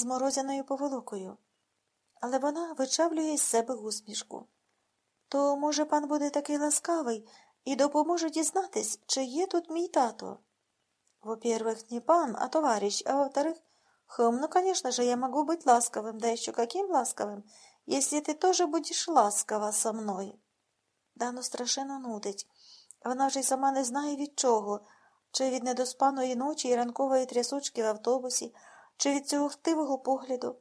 з морозяною поволокою. Але вона вичавлює із себе усмішку. То, може, пан буде такий ласкавий і допоможе дізнатись, чи є тут мій тато. Во-первых, не пан, а товарищ, а во-вторых, хм, ну, конечно же, я могу быть ласковым, да еще каким ласковым, если ты тоже будешь ласкова со мною. Дану страшенно нудить. Вона вже й сама не знає від чого, чи від недоспаної ночі і ранкової трясучки в автобусі, чи від цього хтивого погляду.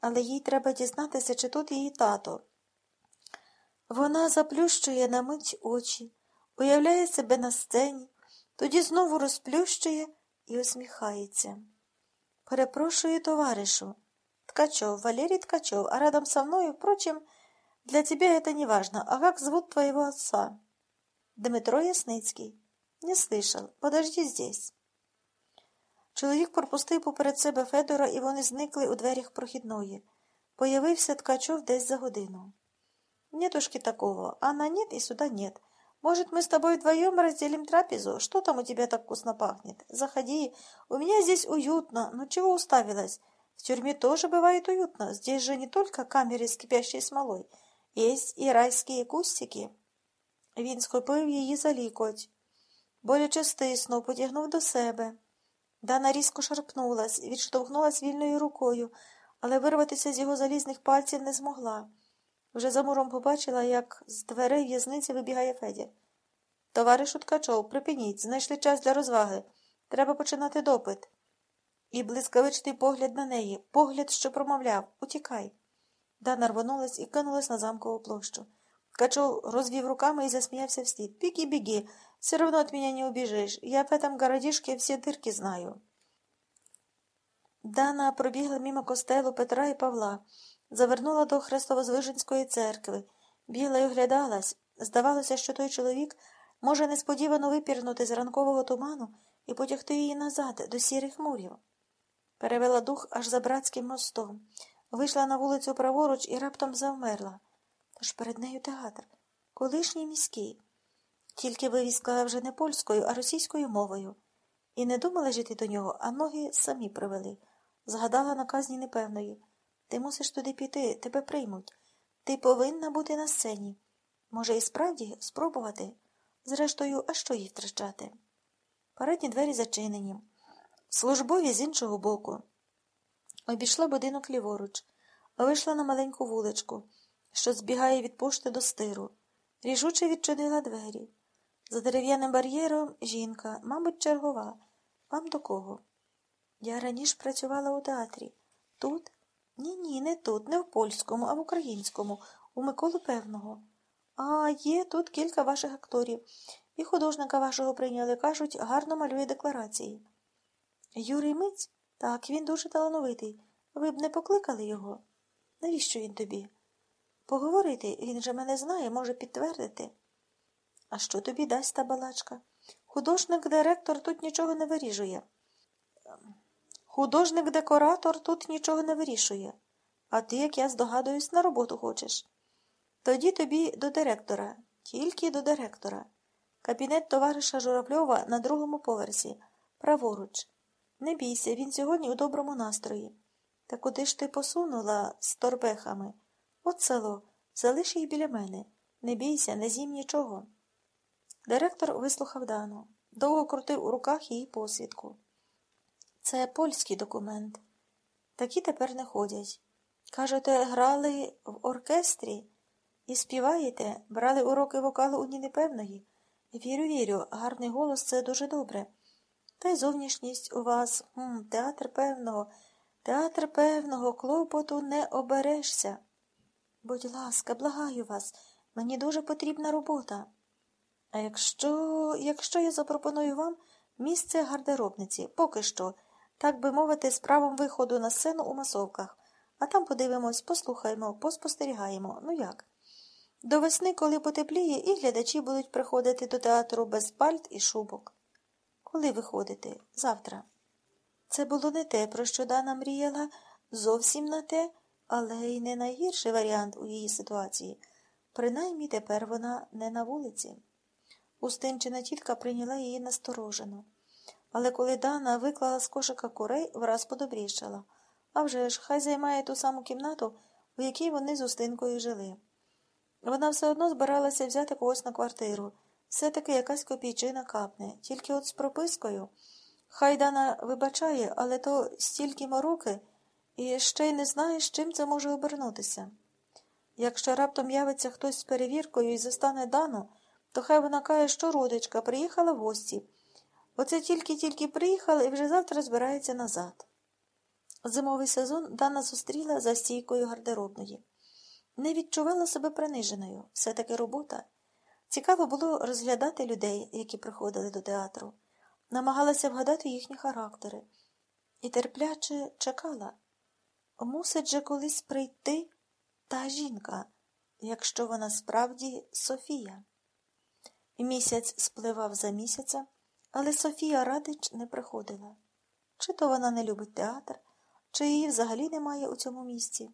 Але їй треба дізнатися, чи тут її тато. Вона заплющує на мить очі, уявляє себе на сцені, тоді знову розплющує і усміхається. Перепрошую, товаришу. Ткачев, Валерий Ткачев, а рядом со мною, впрочем, для тебя это не важно. А как зовут твоего отца? Дмитро Ясницький. Не слышал. Подожди здесь. Чоловік пропустив поперед себе Федора, і вони зникли у дверях прохідної. Появився Ткачов десь за годину. Нетушки такого. Анна нет и сюда нет. Может, мы с тобой вдвоем разделим трапезу? Что там у тебя так вкусно пахнет? Заходи. У меня здесь уютно. Ну чего уставилась? В тюрьме тоже бывает уютно. Здесь же не только камеры с кипящей смолой. Есть и райские кустики. Він схопив її за лікоть. Боляче стиснув, потягнув до себе. Дана різко шарпнулась, відштовхнулась вільною рукою, але вирватися з його залізних пальців не змогла. Вже за муром побачила, як з дверей в'язниці вибігає Федір. Товаришу Ткачов, припиніть, знайшли час для розваги. Треба починати допит. І блискавичний погляд на неї, погляд, що промовляв Утікай. Дана рвонулась і кинулась на замкову площу. Ткачов розвів руками і засміявся вслід. Біги, біги, все равно от меня не убежишь. Я в этом городишке все дырки знаю. Дана пробігла мимо костелу Петра і Павла, завернула до Хрестово-Звиженської церкви, бігла й оглядалась. Здавалося, що той чоловік може несподівано випірнути з ранкового туману і потягти її назад, до сірих мурів. Перевела дух аж за братським мостом, вийшла на вулицю праворуч і раптом завмерла. Тож перед нею театр, колишній міський. Тільки вивіска вже не польською, а російською мовою. І не думала жити до нього, а ноги самі привели. Згадала на казні непевної. Ти мусиш туди піти, тебе приймуть. Ти повинна бути на сцені. Може, і справді спробувати. Зрештою, а що їй втрачати? Передні двері зачинені. Службові з іншого боку. Обійшла будинок ліворуч, вийшла на маленьку вуличку, що збігає від пошти до стиру. Рішуче відчинила двері. За дерев'яним бар'єром жінка, мабуть, чергова. Вам до кого? Я раніше працювала у театрі. Тут? Ні, ні, не тут, не в польському, а в українському, у Миколи Певного. А є тут кілька ваших акторів. І художника вашого прийняли, кажуть, гарно малює декларації. Юрій Миць? Так, він дуже талановитий. Ви б не покликали його? Навіщо він тобі? Поговорити, він же мене знає, може підтвердити. А що тобі дасть та балачка? Художник-директор тут нічого не вирішує. Художник-декоратор тут нічого не вирішує. А ти, як я здогадуюсь, на роботу хочеш. Тоді тобі до директора, тільки до директора. Кабінет товариша Журавльова на другому поверсі, праворуч. Не бійся, він сьогодні у доброму настрої. Та куди ж ти посунула з торбехами? От село, залиш їх біля мене. Не бійся, не з'їм нічого. Директор вислухав Дану, довго крутив у руках її посвідку. Це польський документ. Такі тепер не ходять. Кажете, грали в оркестрі і співаєте, брали уроки вокалу у Ніни Певної. Вірю, вірю, гарний голос це дуже добре. Та й зовнішність у вас, М, театр певного, театр певного, клопоту не оберешся. Будь ласка, благаю вас, мені дуже потрібна робота. А якщо якщо я запропоную вам місце гардеробниці, поки що, так би мовити, з правом виходу на сцену у масовках, а там подивимось, послухаємо, поспостерігаємо. Ну як? До весни, коли потепліє, і глядачі будуть приходити до театру без пальт і шубок. Коли виходите? Завтра. Це було не те, про що Дана мріяла, зовсім не те, але й не найгірший варіант у її ситуації. Принаймні тепер вона не на вулиці. Устинчина тітка прийняла її насторожено. Але коли Дана виклала з кошика курей, враз подобрішала. А вже ж, хай займає ту саму кімнату, у якій вони з Устинкою жили. Вона все одно збиралася взяти когось на квартиру. Все-таки якась копійчина капне, тільки от з пропискою. Хай Дана вибачає, але то стільки мороки, і ще й не знаєш, чим це може обернутися. Якщо раптом явиться хтось з перевіркою і застане Дану, то хай вона каже, що родичка приїхала в гості. Оце тільки-тільки приїхала і вже завтра збирається назад. Зимовий сезон Дана зустріла за стійкою гардеробної. Не відчувала себе приниженою, все таки робота. Цікаво було розглядати людей, які приходили до театру, намагалася вгадати їхні характери і терпляче чекала. Мусить же колись прийти та жінка, якщо вона справді Софія. Місяць спливав за місяця, але Софія Радич не приходила. Чи то вона не любить театр, чи її взагалі немає у цьому місці.